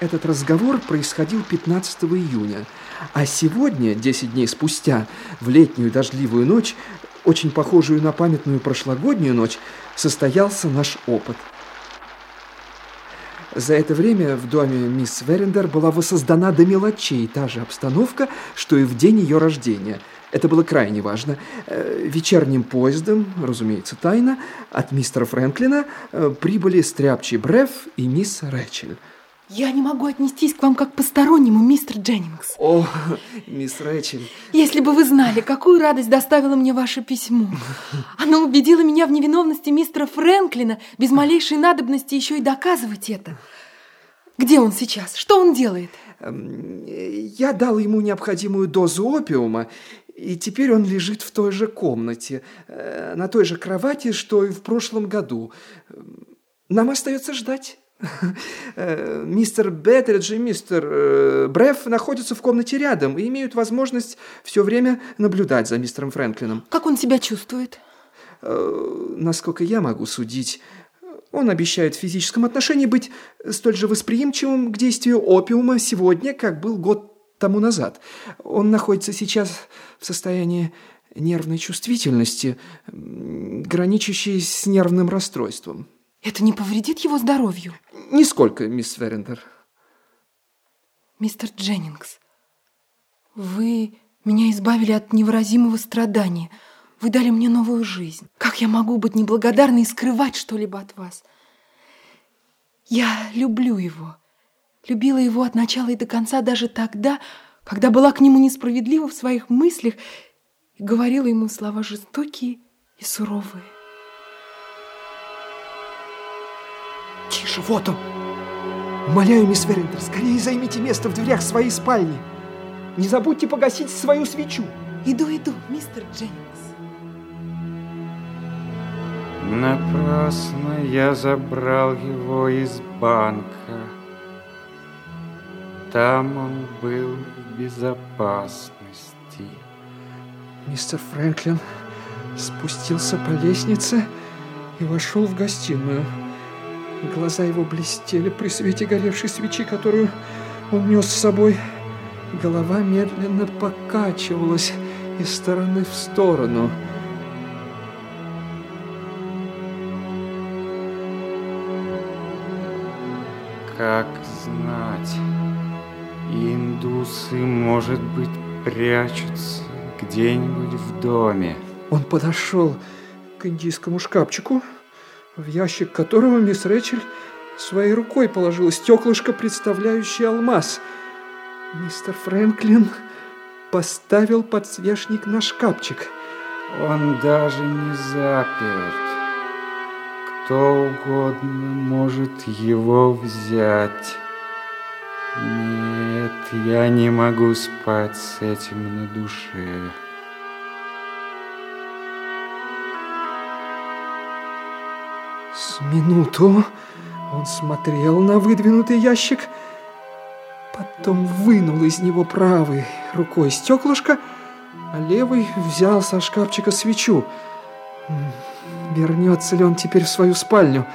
Этот разговор происходил 15 июня, а сегодня, 10 дней спустя, в летнюю дождливую ночь, очень похожую на памятную прошлогоднюю ночь, состоялся наш опыт. За это время в доме мисс Верендер была воссоздана до мелочей та же обстановка, что и в день ее рождения. Это было крайне важно. Э, вечерним поездом, разумеется, тайно, от мистера Фрэнклина э, прибыли стряпчий Бреф и мисс Рэчель. Я не могу отнестись к вам как постороннему, мистер Дженнингс. О, мисс Рэчель. Если бы вы знали, какую радость доставило мне ваше письмо. Оно убедило меня в невиновности мистера Фрэнклина, без малейшей надобности еще и доказывать это. Где он сейчас? Что он делает? Эм, я дал ему необходимую дозу опиума, и теперь он лежит в той же комнате, э, на той же кровати, что и в прошлом году. Нам остается ждать. Э, мистер Беттеридж и мистер э, Бреф находятся в комнате рядом и имеют возможность все время наблюдать за мистером Фрэнклином. Как он себя чувствует? Э, насколько я могу судить, он обещает в физическом отношении быть столь же восприимчивым к действию опиума сегодня, как был год тому назад. Он находится сейчас в состоянии нервной чувствительности, граничащей с нервным расстройством. Это не повредит его здоровью? Нисколько, мисс Верендер. Мистер Дженнингс, вы меня избавили от невыразимого страдания. Вы дали мне новую жизнь. Как я могу быть неблагодарной и скрывать что-либо от вас? Я люблю его. Любила его от начала и до конца даже тогда, когда была к нему несправедлива в своих мыслях и говорила ему слова жестокие и суровые. Тише, вот он. Умоляю, мисс Верендер, скорее займите место в дверях своей спальни. Не забудьте погасить свою свечу. Иду, иду, мистер Дженнингс. Напрасно я забрал его из банка. Там он был в безопасности. Мистер Фрэнклин спустился по лестнице и вошел в гостиную. Глаза его блестели при свете горевшей свечи, которую он нес с собой. Голова медленно покачивалась из стороны в сторону. Как знать, индусы, может быть, прячутся где-нибудь в доме. Он подошел к индийскому шкафчику, в ящик которого мисс Рэчель своей рукой положила стеклышко, представляющее алмаз. Мистер Фрэнклин поставил подсвечник на шкафчик. Он даже не заперт. Кто угодно может его взять. Нет, я не могу спать с этим на душе. Минуту он смотрел на выдвинутый ящик, потом вынул из него правой рукой стеклышко, а левый взял со шкафчика свечу. Вернется ли он теперь в свою спальню?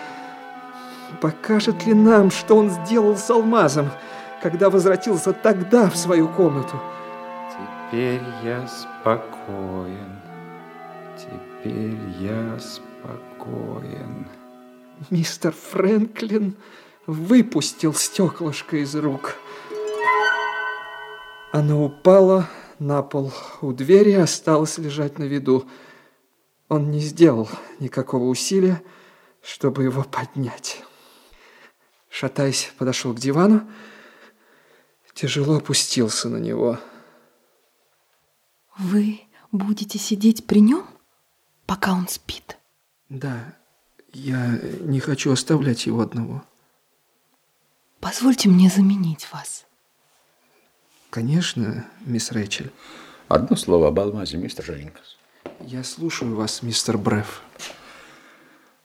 Покажет ли нам, что он сделал с алмазом, когда возвратился тогда в свою комнату? Теперь я спокоен. Теперь я спокоен. Мистер Фрэнклин выпустил стеклышко из рук. Оно упало на пол у двери и осталось лежать на виду. Он не сделал никакого усилия, чтобы его поднять. Шатаясь, подошел к дивану, тяжело опустился на него. Вы будете сидеть при нем, пока он спит? Да, я не хочу оставлять его одного. Позвольте мне заменить вас. Конечно, мисс Рэйчель. Одно слово об алмазе, мистер Дженнингс. Я слушаю вас, мистер Бреф.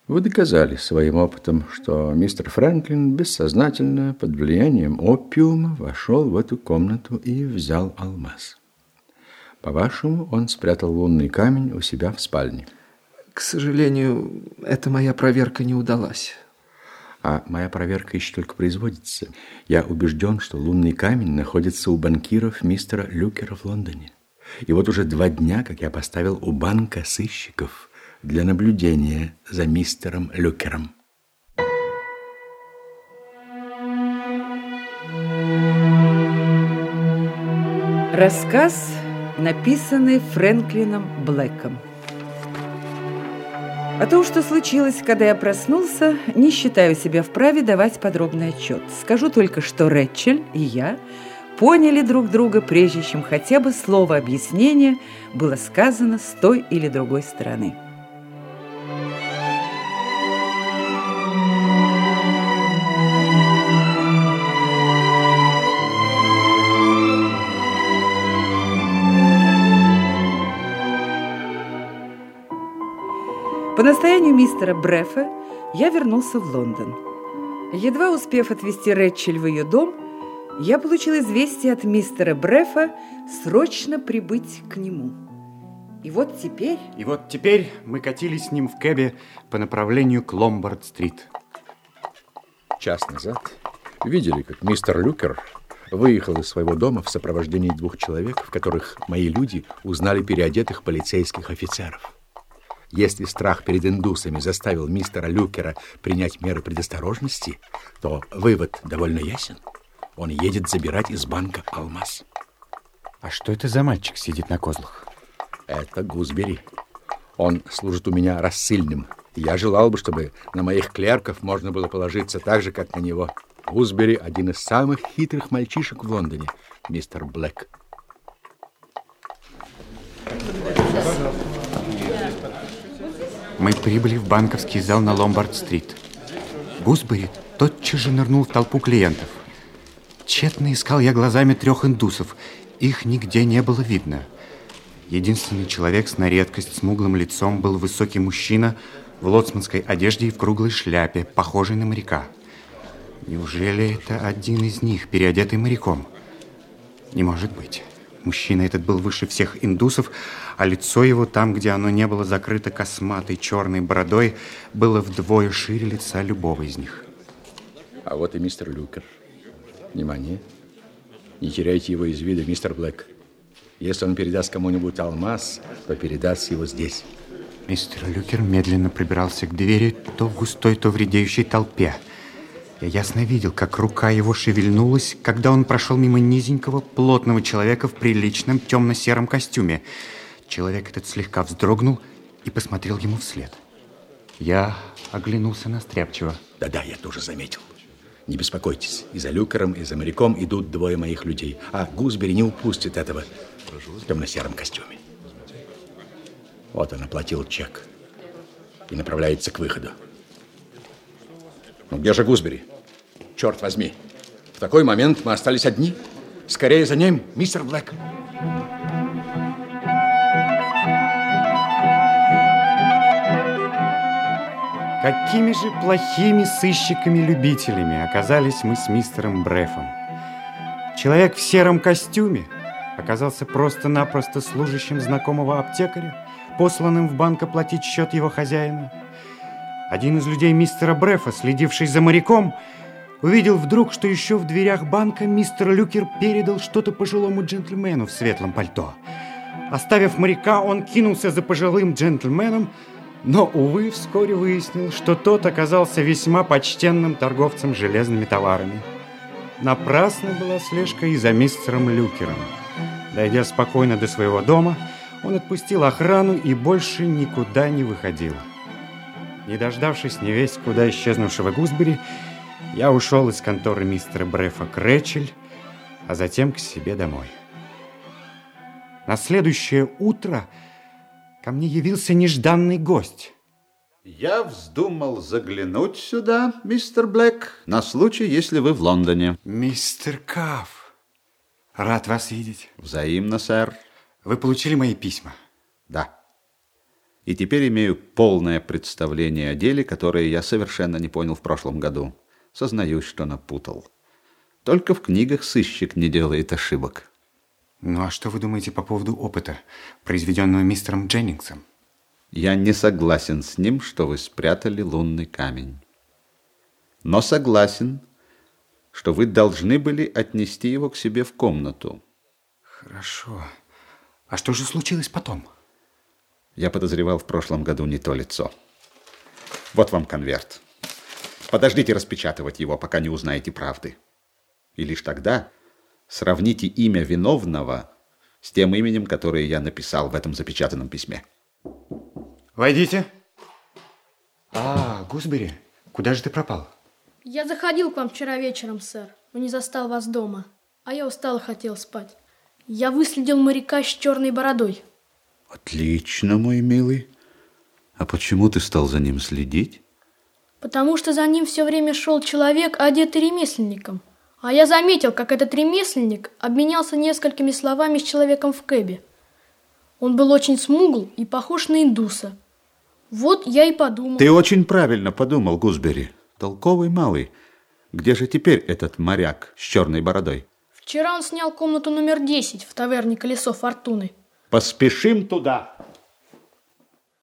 Вы доказали своим опытом, что мистер Фрэнклин бессознательно под влиянием опиума вошел в эту комнату и взял алмаз. По-вашему, он спрятал лунный камень у себя в спальне. К сожалению, эта моя проверка не удалась. А моя проверка еще только производится. Я убежден, что лунный камень находится у банкиров мистера Люкера в Лондоне. И вот уже два дня, как я поставил у банка сыщиков для наблюдения за мистером Люкером. Рассказ, написанный Фрэнклином Блэком. О том, что случилось, когда я проснулся, не считаю себя вправе давать подробный отчет. Скажу только, что Рэтчель и я поняли друг друга, прежде чем хотя бы слово объяснения было сказано с той или другой стороны. По настоянию мистера Брефа я вернулся в Лондон. Едва успев отвезти Рэтчель в ее дом, я получил известие от мистера Брефа срочно прибыть к нему. И вот теперь... И вот теперь мы катились с ним в кэбе по направлению к Ломбард-стрит. Час назад видели, как мистер Люкер выехал из своего дома в сопровождении двух человек, в которых мои люди узнали переодетых полицейских офицеров. Если страх перед индусами заставил мистера Люкера принять меры предосторожности, то вывод довольно ясен. Он едет забирать из банка алмаз. А что это за мальчик сидит на козлах? Это Гузбери. Он служит у меня рассыльным. Я желал бы, чтобы на моих клерков можно было положиться так же, как на него. Гузбери – один из самых хитрых мальчишек в Лондоне, мистер Блэк. Мы прибыли в банковский зал на Ломбард-стрит. Гусбери тотчас же нырнул в толпу клиентов. Тщетно искал я глазами трех индусов. Их нигде не было видно. Единственный человек с на редкость смуглым лицом был высокий мужчина в лоцманской одежде и в круглой шляпе, похожий на моряка. Неужели это один из них, переодетый моряком? Не может быть. Мужчина этот был выше всех индусов, а лицо его там, где оно не было закрыто косматой черной бородой, было вдвое шире лица любого из них. А вот и мистер Люкер. Внимание. Не теряйте его из вида, мистер Блэк. Если он передаст кому-нибудь алмаз, то передаст его здесь. Мистер Люкер медленно пробирался к двери, то в густой, то в редеющей толпе. Я ясно видел, как рука его шевельнулась, когда он прошел мимо низенького, плотного человека в приличном темно-сером костюме. Человек этот слегка вздрогнул и посмотрел ему вслед. Я оглянулся на Стряпчева. Да-да, я тоже заметил. Не беспокойтесь, и за Люкером, и за моряком идут двое моих людей. А Гузбери не упустит этого в темно-сером костюме. Вот он оплатил чек и направляется к выходу. Ну где же Гузбери? Черт возьми. В такой момент мы остались одни. Скорее за ним, мистер Блэк. Какими же плохими сыщиками-любителями оказались мы с мистером Брефом. Человек в сером костюме оказался просто-напросто служащим знакомого аптекаря, посланным в банк оплатить счет его хозяина. Один из людей мистера Брефа, следивший за моряком, увидел вдруг, что еще в дверях банка мистер Люкер передал что-то пожилому джентльмену в светлом пальто. Оставив моряка, он кинулся за пожилым джентльменом, но, увы, вскоре выяснил, что тот оказался весьма почтенным торговцем железными товарами. Напрасна была слежка и за мистером Люкером. Дойдя спокойно до своего дома, он отпустил охрану и больше никуда не выходил. Не дождавшись невесть куда исчезнувшего Гузбери, я ушел из конторы мистера Брефа к Рэчель, а затем к себе домой. На следующее утро ко мне явился нежданный гость. Я вздумал заглянуть сюда, мистер Блэк, на случай, если вы в Лондоне. Мистер Каф, рад вас видеть. Взаимно, сэр. Вы получили мои письма? Да и теперь имею полное представление о деле, которое я совершенно не понял в прошлом году. Сознаюсь, что напутал. Только в книгах сыщик не делает ошибок. Ну а что вы думаете по поводу опыта, произведенного мистером Дженнингсом? Я не согласен с ним, что вы спрятали лунный камень. но согласен, что вы должны были отнести его к себе в комнату. Хорошо. А что же случилось потом? Я подозревал в прошлом году не то лицо. Вот вам конверт. Подождите распечатывать его, пока не узнаете правды. И лишь тогда сравните имя виновного с тем именем, которое я написал в этом запечатанном письме. Войдите. А, Гусбери, куда же ты пропал? Я заходил к вам вчера вечером, сэр, но не застал вас дома. А я устал и хотел спать. Я выследил моряка с черной бородой. Отлично, мой милый. А почему ты стал за ним следить? Потому что за ним все время шел человек, одетый ремесленником. А я заметил, как этот ремесленник обменялся несколькими словами с человеком в кэбе. Он был очень смугл и похож на индуса. Вот я и подумал. Ты очень правильно подумал, Гузбери. Толковый малый. Где же теперь этот моряк с черной бородой? Вчера он снял комнату номер 10 в таверне «Колесо фортуны». Поспешим туда.